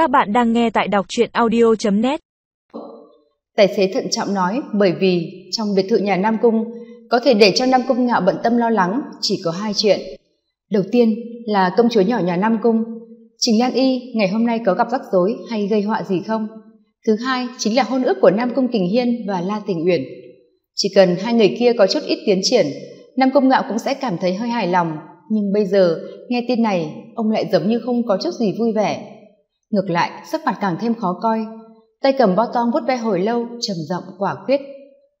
Các bạn đang nghe tại đọc truyện audio.net Tài xế thận trọng nói bởi vì trong biệt thự nhà Nam Cung có thể để cho Nam Cung ngạo bận tâm lo lắng chỉ có hai chuyện. Đầu tiên là công chúa nhỏ nhà Nam Cung. Trình Lan Y ngày hôm nay có gặp rắc rối hay gây họa gì không? Thứ hai chính là hôn ước của Nam Cung Kình Hiên và La Tình Uyển. Chỉ cần hai người kia có chút ít tiến triển, Nam Cung Ngạo cũng sẽ cảm thấy hơi hài lòng. Nhưng bây giờ, nghe tin này, ông lại giống như không có chút gì vui vẻ. Ngược lại, sắc mặt càng thêm khó coi. Tay cầm bao tong vuốt ve hồi lâu, trầm giọng quả quyết.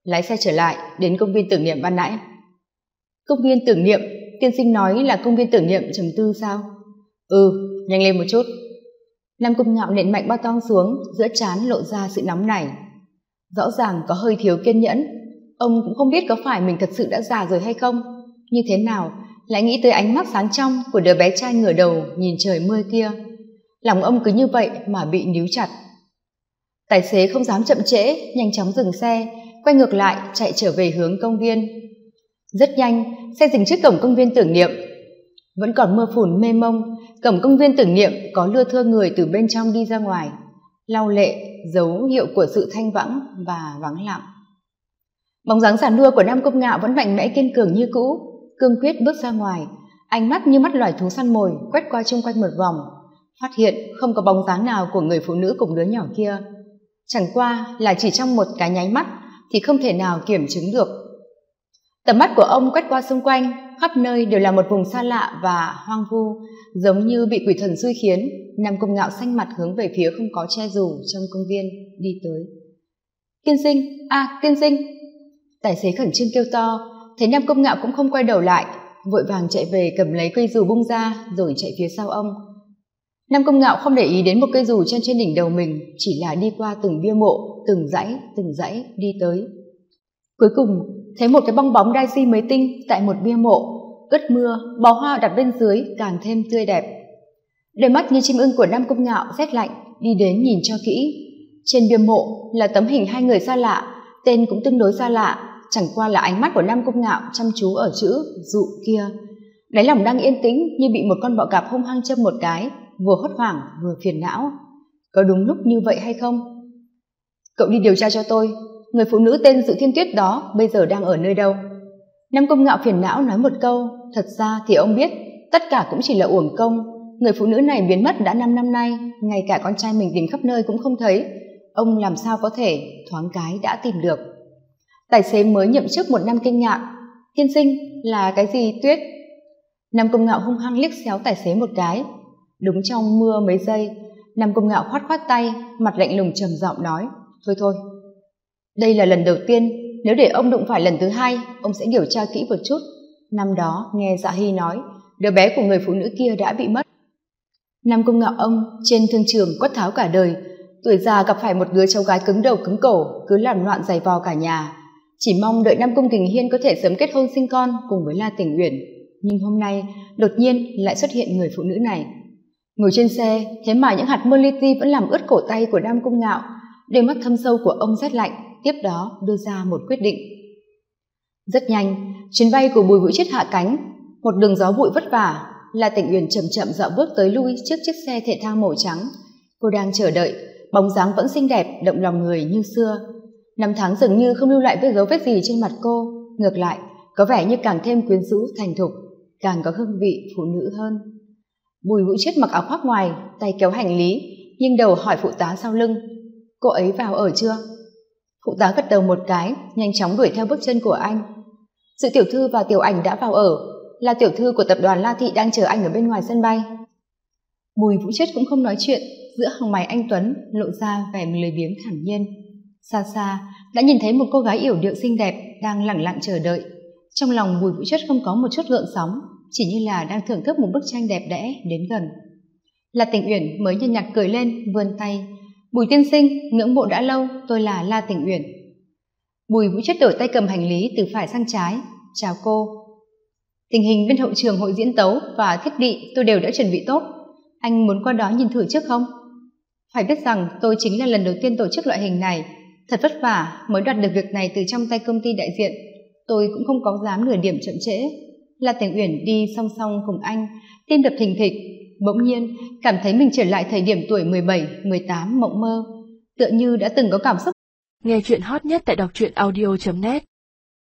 Lái xe trở lại, đến công viên tưởng niệm ban nãy. Công viên tưởng niệm, tiên sinh nói là công viên tưởng niệm trầm tư sao? Ừ, nhanh lên một chút. Nam Cung Ngạo nện mạnh bao tong xuống, giữa trán lộ ra sự nóng nảy. Rõ ràng có hơi thiếu kiên nhẫn, ông cũng không biết có phải mình thật sự đã già rồi hay không. Như thế nào, lại nghĩ tới ánh mắt sáng trong của đứa bé trai ngửa đầu nhìn trời mưa kia lòng ông cứ như vậy mà bị níu chặt. Tài xế không dám chậm trễ, nhanh chóng dừng xe, quay ngược lại, chạy trở về hướng công viên. Rất nhanh, xe dừng trước cổng công viên tưởng niệm. Vẫn còn mưa phùn mê mông, cổng công viên tưởng niệm có lưa thưa người từ bên trong đi ra ngoài, lau lệ dấu hiệu của sự thanh vắng và vắng lặng. Bóng dáng giản nua của nam công ngạo vẫn mạnh mẽ kiên cường như cũ, cương quyết bước ra ngoài, ánh mắt như mắt loài thú săn mồi quét qua chung quanh một vòng phát hiện không có bóng dáng nào của người phụ nữ cùng đứa nhỏ kia. Chẳng qua là chỉ trong một cái nháy mắt thì không thể nào kiểm chứng được. Tầm mắt của ông quét qua xung quanh khắp nơi đều là một vùng xa lạ và hoang vu giống như bị quỷ thần xui khiến. Nam công ngạo xanh mặt hướng về phía không có che dù trong công viên đi tới. Tiên sinh a à, tiên sinh. Tài xế khẩn trương kêu to thấy nam công ngạo cũng không quay đầu lại vội vàng chạy về cầm lấy cây dù bung ra rồi chạy phía sau ông nam công ngạo không để ý đến một cây dù trên trên đỉnh đầu mình, chỉ là đi qua từng bia mộ, từng dãy từng dãy đi tới. Cuối cùng, thấy một cái bong bóng đai di mới tinh tại một bia mộ. Cất mưa, bó hoa đặt bên dưới, càng thêm tươi đẹp. Đôi mắt như chim ưng của nam công ngạo rét lạnh, đi đến nhìn cho kỹ. Trên bia mộ là tấm hình hai người xa lạ, tên cũng tương đối xa lạ, chẳng qua là ánh mắt của nam công ngạo chăm chú ở chữ dụ kia. Đáy lòng đang yên tĩnh như bị một con bọ cạp hung hăng châm một cái vừa hốt hoảng, vừa phiền não. Có đúng lúc như vậy hay không? Cậu đi điều tra cho tôi. Người phụ nữ tên dự thiên tuyết đó bây giờ đang ở nơi đâu? Nam công ngạo phiền não nói một câu. Thật ra thì ông biết, tất cả cũng chỉ là uổng công. Người phụ nữ này biến mất đã năm năm nay, ngay cả con trai mình tìm khắp nơi cũng không thấy. Ông làm sao có thể thoáng cái đã tìm được? Tài xế mới nhậm chức một năm kinh ngạc. Tiên sinh, là cái gì tuyết? Nam công ngạo hung hăng liếc xéo tài xế một cái đúng trong mưa mấy giây. Nam công ngạo khoát khoát tay, mặt lạnh lùng trầm giọng nói, thôi thôi, đây là lần đầu tiên, nếu để ông đụng phải lần thứ hai, ông sẽ điều tra kỹ một chút. Năm đó, nghe dạ hy nói, đứa bé của người phụ nữ kia đã bị mất. Nam công ngạo ông trên thương trường quất tháo cả đời, tuổi già gặp phải một đứa cháu gái cứng đầu cứng cổ, cứ làm loạn giày vò cả nhà. Chỉ mong đợi nam công kình hiên có thể sớm kết hôn sinh con cùng với la tình uyển. Nhưng hôm nay, đột nhiên lại xuất hiện người phụ nữ này ngồi trên xe, thế mà những hạt mưa li ti vẫn làm ướt cổ tay của nam cung ngạo. Đôi mắt thâm sâu của ông rét lạnh, tiếp đó đưa ra một quyết định. Rất nhanh, chuyến bay của bùi vũ chết hạ cánh. Một đường gió bụi vất vả là tỉnh uyển chậm chậm dạo bước tới lui trước chiếc xe thể thao màu trắng. Cô đang chờ đợi, bóng dáng vẫn xinh đẹp, động lòng người như xưa. Năm tháng dường như không lưu lại vết dấu vết gì trên mặt cô. Ngược lại, có vẻ như càng thêm quyến rũ, thành thục, càng có hương vị phụ nữ hơn bùi vũ chết mặc áo khoác ngoài, tay kéo hành lý nhưng đầu hỏi phụ tá sau lưng, cô ấy vào ở chưa? Phụ tá gật đầu một cái, nhanh chóng đuổi theo bước chân của anh. Sự tiểu thư và tiểu ảnh đã vào ở, là tiểu thư của tập đoàn la thị đang chờ anh ở bên ngoài sân bay. Bùi vũ chết cũng không nói chuyện, giữa hàng mày anh tuấn lộ ra vẻ lười biếng thản nhiên. Xa xa, đã nhìn thấy một cô gái yểu điệu xinh đẹp đang lẳng lặng chờ đợi. Trong lòng bùi vũ chất không có một chút gợn sóng chỉ như là đang thưởng thức một bức tranh đẹp đẽ đến gần. Là tình uyển mới nhân nhặt cười lên, vươn tay. Bùi tiên sinh, ngưỡng mộ đã lâu, tôi là la tình uyển. Bùi vũ chất đổi tay cầm hành lý từ phải sang trái. Chào cô. Tình hình bên hậu trường hội diễn tấu và thiết bị tôi đều đã chuẩn bị tốt. Anh muốn qua đó nhìn thử trước không? Phải biết rằng tôi chính là lần đầu tiên tổ chức loại hình này. Thật vất vả mới đoạt được việc này từ trong tay công ty đại diện. Tôi cũng không có dám nửa điểm chậm trễ la tình uyển đi song song cùng anh tim đập thình thịch. Bỗng nhiên cảm thấy mình trở lại thời điểm tuổi 17, 18 mộng mơ, tựa như đã từng có cảm xúc. Nghe chuyện hot nhất tại đọc truyện audio.net